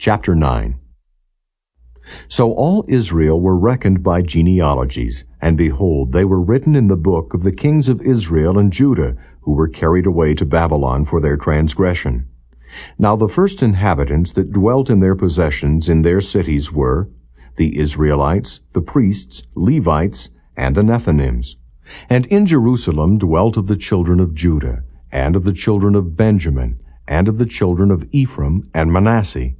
Chapter 9 So all Israel were reckoned by genealogies, and behold, they were written in the book of the kings of Israel and Judah, who were carried away to Babylon for their transgression. Now the first inhabitants that dwelt in their possessions in their cities were the Israelites, the priests, Levites, and the Nethinims. And in Jerusalem dwelt of the children of Judah, and of the children of Benjamin, and of the children of Ephraim and Manasseh.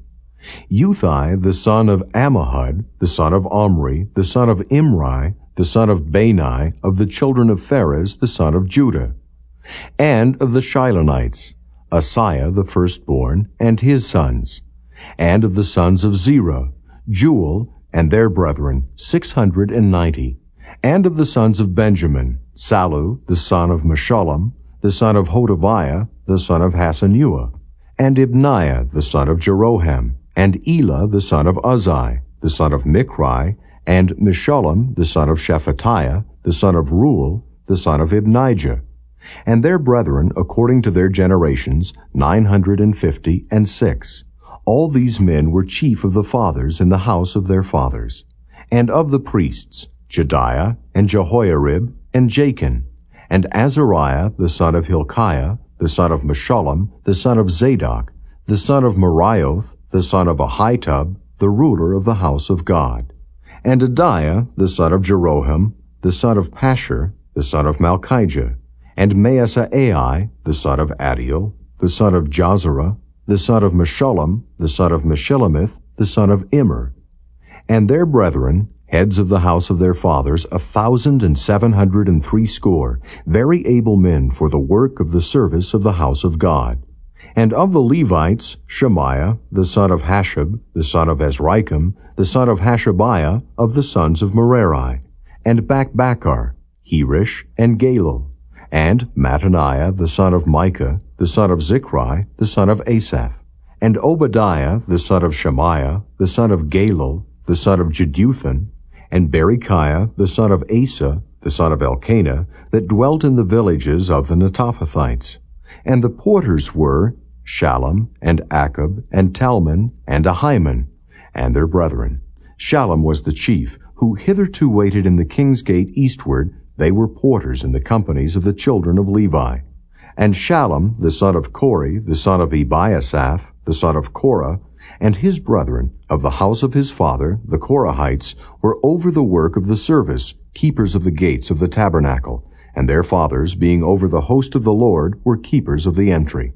Uthai, the son of Ammihud, the son of Omri, the son of Imri, the son of Bani, of the children of Pharez, the son of Judah. And of the Shilonites, Asaiah the firstborn, and his sons. And of the sons of Zerah, Jeuel, and their brethren, six hundred and ninety. And of the sons of Benjamin, Sallu, the son of Meshullam, the son of Hodaviah, the son of Hasenuah, and Ibneiah, the son of Jeroham, and Elah, the son of Uzzi, the son of Michri, and Meshullam, the son of Shephathiah, the son of Reuel, the son of Ibnijah, and their brethren, according to their generations, nine hundred and fifty and six. All these men were chief of the fathers in the house of their fathers. And of the priests, Jedaiah, and Jehoiarib, and Jachin, and Azariah the son of Hilkiah, the son of Meshullam, the son of Zadok, the son of Meraioth, the son of Ahitub, the ruler of the house of God, and Adaiah, the son of Jeroham, the son of Pashur, the son of Malchijah, and Maaseiah, the son of Adiel, the son of Jahzerah, the son of Meshullam, the son of Meshillemith, the son of Immer, and their brethren, heads of the house of their fathers, a thousand and seven hundred and threescore, very able men for the work of the service of the house of God. And of the Levites, Shemaiah, the son of Hasshub, the son of Azrikam, the son of Hashabiah, of the sons of Merari, and Bakbakkar, Heresh, and Galal, and Mattaniah, the son of Micah, the son of Zichri, the son of Asaph, and Obadiah, the son of Shemaiah, the son of Galal, the son of Jeduthun, and Berechiah, the son of Asa, the son of Elkanah, that dwelt in the villages of the Netophathites. And the porters were Shallum, and Akkub, and Talmon, and Ahiman, and their brethren. Shallum was the chief, who hitherto waited in the king's gate eastward. They were porters in the companies of the children of Levi. And Shallum, the son of Kore, the son of Ebiasaph, the son of Korah, and his brethren of the house of his father, the Korahites, were over the work of the service, keepers of the gates of the tabernacle, and their fathers, being over the host of the Lord, were keepers of the entry.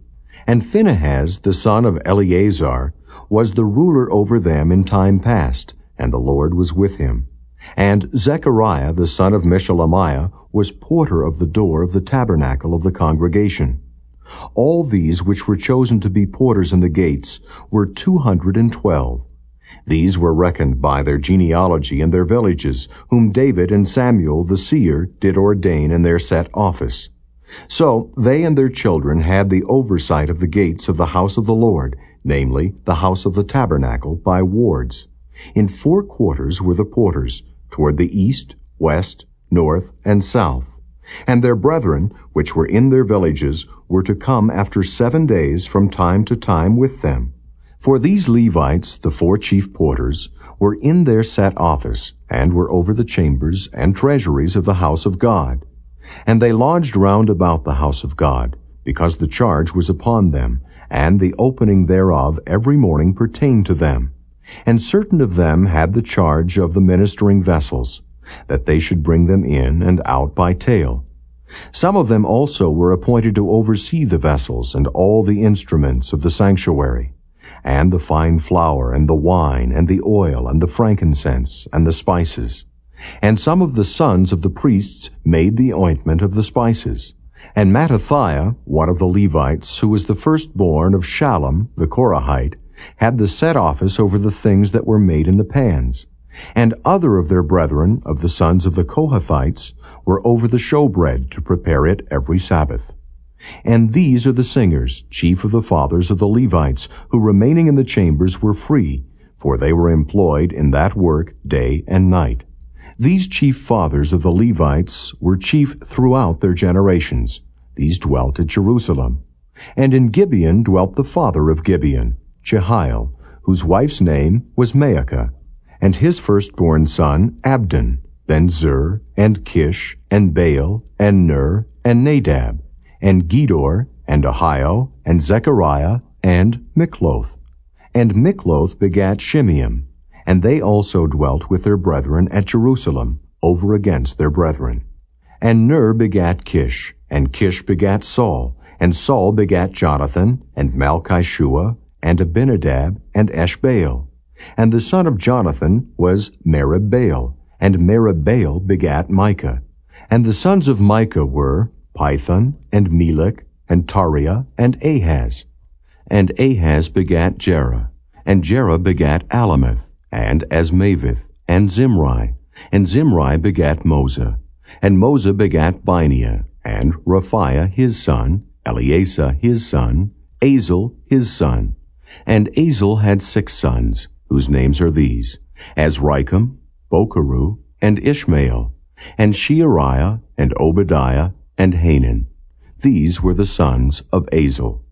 And Phinehas, the son of Eleazar, was the ruler over them in time past, and the Lord was with him. And Zechariah, the son of Meshelemiah, was porter of the door of the tabernacle of the congregation. All these which were chosen to be porters in the gates were two hundred and twelve. These were reckoned by their genealogy and their villages, whom David and Samuel the seer did ordain in their set office. So they and their children had the oversight of the gates of the house of the Lord, namely, the house of the tabernacle, by wards. In four quarters were the porters, toward the east, west, north, and south. And their brethren, which were in their villages, were to come after seven days from time to time with them. For these Levites, the four chief porters, were in their set office, and were over the chambers and treasuries of the house of God. And they lodged round about the house of God, because the charge was upon them, and the opening thereof every morning pertained to them. And certain of them had the charge of the ministering vessels, that they should bring them in and out by tale. Some of them also were appointed to oversee the vessels and all the instruments of the sanctuary, and the fine flour, and the wine, and the oil, and the frankincense, and the spices. And some of the sons of the priests made the ointment of the spices. And Mattithiah, one of the Levites, who was the firstborn of Shallum the Korahite, had the set office over the things that were made in the pans. And other of their brethren, of the sons of the Kohathites, were over the showbread to prepare it every Sabbath. And these are the singers, chief of the fathers of the Levites, who remaining in the chambers were free, for they were employed in that work day and night. These chief fathers of the Levites were chief throughout their generations. These dwelt at Jerusalem. And in Gibeon dwelt the father of Gibeon, Jehiel, whose wife's name was Maachah, and his firstborn son Abdon, then Zur, and Kish, and Baal, and Ner, and Nadab, and Gedor, and Ahio, and Zechariah, and Mikloth. And Mikloth begat Shimeam, and they also dwelt with their brethren at Jerusalem, over against their brethren. And Ner begat Kish, and Kish begat Saul, and Saul begat Jonathan, and Malchishua, and Abinadab, and Eshbaal. And the son of Jonathan was Meribbaal, and Meribbaal begat Micah. And the sons of Micah were Pithon, and Melech, and Tahrea, and Ahaz. And Ahaz begat Jarah, and Jarah begat Alemeth, and Azmaveth, and Zimri, and Zimri begat Moza, and Moza begat Binea, and Rephaiah his son, Eleasah his son, Azel his son. And Azel had six sons, whose names are these, Azrikam, Bocheru, and Ishmael, and Sheariah, and Obadiah, and Hanan. These were the sons of Azel.